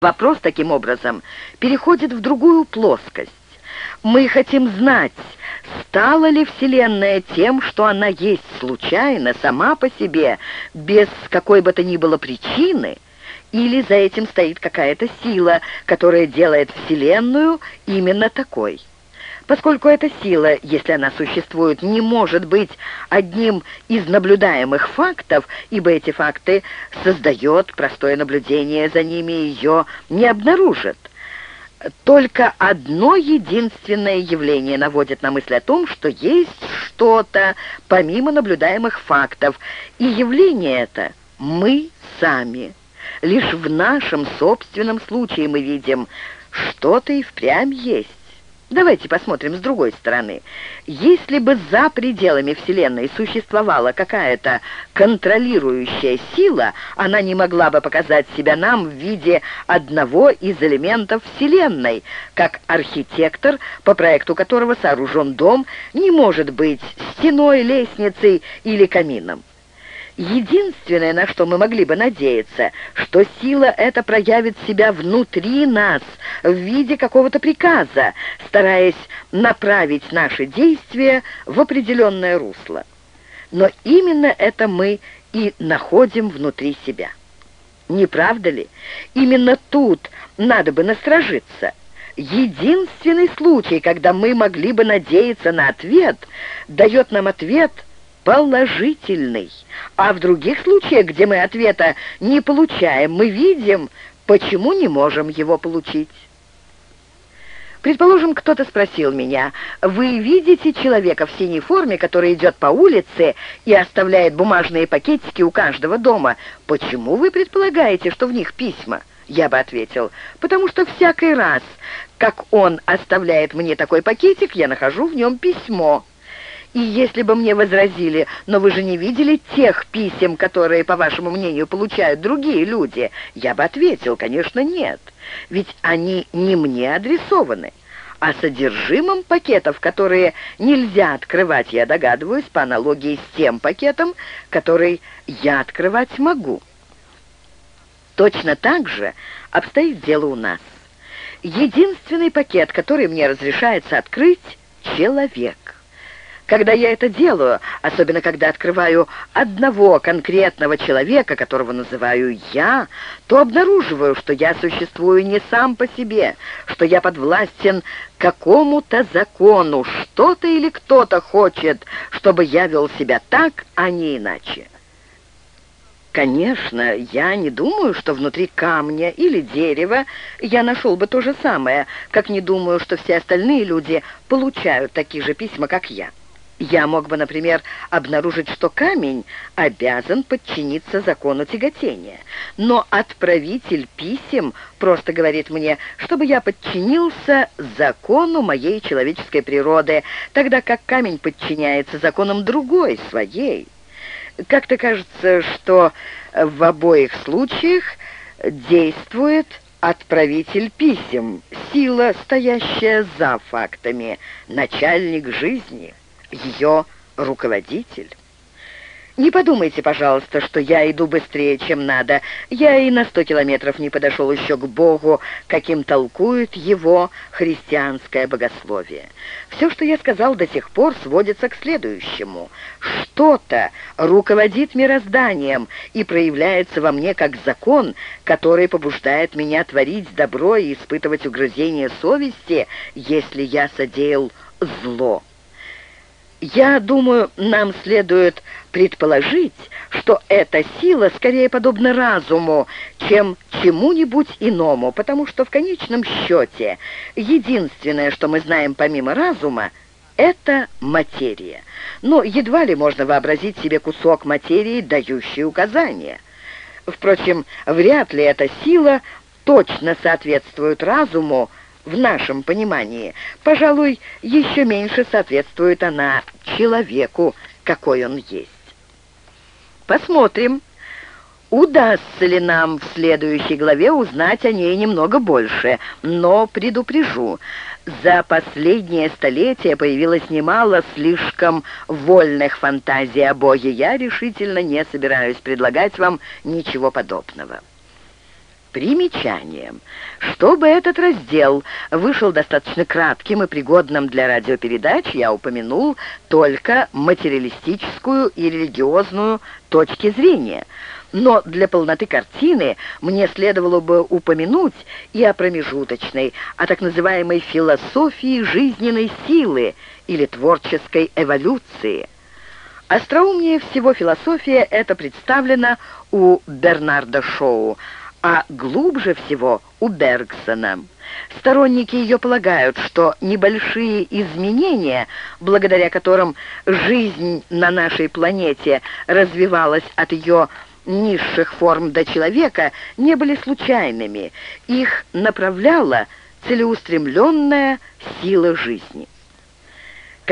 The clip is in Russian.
Вопрос, таким образом, переходит в другую плоскость. Мы хотим знать, стала ли Вселенная тем, что она есть случайно, сама по себе, без какой бы то ни было причины, или за этим стоит какая-то сила, которая делает Вселенную именно такой. Поскольку эта сила, если она существует, не может быть одним из наблюдаемых фактов, ибо эти факты создает простое наблюдение за ними ее не обнаружит. Только одно единственное явление наводит на мысль о том, что есть что-то помимо наблюдаемых фактов, и явление это мы сами. Лишь в нашем собственном случае мы видим, что-то и впрямь есть. Давайте посмотрим с другой стороны. Если бы за пределами Вселенной существовала какая-то контролирующая сила, она не могла бы показать себя нам в виде одного из элементов Вселенной, как архитектор, по проекту которого сооружен дом, не может быть стеной, лестницей или камином. Единственное, на что мы могли бы надеяться, что сила эта проявит себя внутри нас, в виде какого-то приказа, стараясь направить наши действия в определенное русло. Но именно это мы и находим внутри себя. Не правда ли? Именно тут надо бы насторожиться. Единственный случай, когда мы могли бы надеяться на ответ, дает нам ответ – положительный. А в других случаях, где мы ответа не получаем, мы видим, почему не можем его получить. Предположим, кто-то спросил меня, «Вы видите человека в синей форме, который идет по улице и оставляет бумажные пакетики у каждого дома? Почему вы предполагаете, что в них письма?» Я бы ответил, «Потому что всякий раз, как он оставляет мне такой пакетик, я нахожу в нем письмо». И если бы мне возразили, но вы же не видели тех писем, которые, по вашему мнению, получают другие люди, я бы ответил, конечно, нет. Ведь они не мне адресованы. А содержимым пакетов, которые нельзя открывать, я догадываюсь, по аналогии с тем пакетом, который я открывать могу. Точно так же обстоит дело у нас. Единственный пакет, который мне разрешается открыть — человек. Когда я это делаю, особенно когда открываю одного конкретного человека, которого называю «я», то обнаруживаю, что я существую не сам по себе, что я подвластен какому-то закону, что-то или кто-то хочет, чтобы я вел себя так, а не иначе. Конечно, я не думаю, что внутри камня или дерева я нашел бы то же самое, как не думаю, что все остальные люди получают такие же письма, как я. Я мог бы, например, обнаружить, что камень обязан подчиниться закону тяготения. Но отправитель писем просто говорит мне, чтобы я подчинился закону моей человеческой природы, тогда как камень подчиняется законам другой, своей. Как-то кажется, что в обоих случаях действует отправитель писем, сила, стоящая за фактами, начальник жизни» ее руководитель. Не подумайте, пожалуйста, что я иду быстрее, чем надо. Я и на сто километров не подошел еще к Богу, каким толкует его христианское богословие. Все, что я сказал до сих пор, сводится к следующему. Что-то руководит мирозданием и проявляется во мне как закон, который побуждает меня творить добро и испытывать угрызение совести, если я содеял зло. Я думаю, нам следует предположить, что эта сила скорее подобна разуму, чем чему-нибудь иному, потому что в конечном счете единственное, что мы знаем помимо разума, это материя. Но едва ли можно вообразить себе кусок материи, дающий указания. Впрочем, вряд ли эта сила точно соответствует разуму, в нашем понимании. Пожалуй, еще меньше соответствует она человеку, какой он есть. Посмотрим, удастся ли нам в следующей главе узнать о ней немного больше, но предупрежу, за последнее столетие появилось немало слишком вольных фантазий о Боге. Я решительно не собираюсь предлагать вам ничего подобного. Примечание. Чтобы этот раздел вышел достаточно кратким и пригодным для радиопередач, я упомянул только материалистическую и религиозную точки зрения. Но для полноты картины мне следовало бы упомянуть и о промежуточной, о так называемой философии жизненной силы или творческой эволюции. Остроумнее всего философия это представлена у Бернарда Шоу, а глубже всего у Бергсона. Сторонники ее полагают, что небольшие изменения, благодаря которым жизнь на нашей планете развивалась от ее низших форм до человека, не были случайными. Их направляла целеустремленная сила жизни.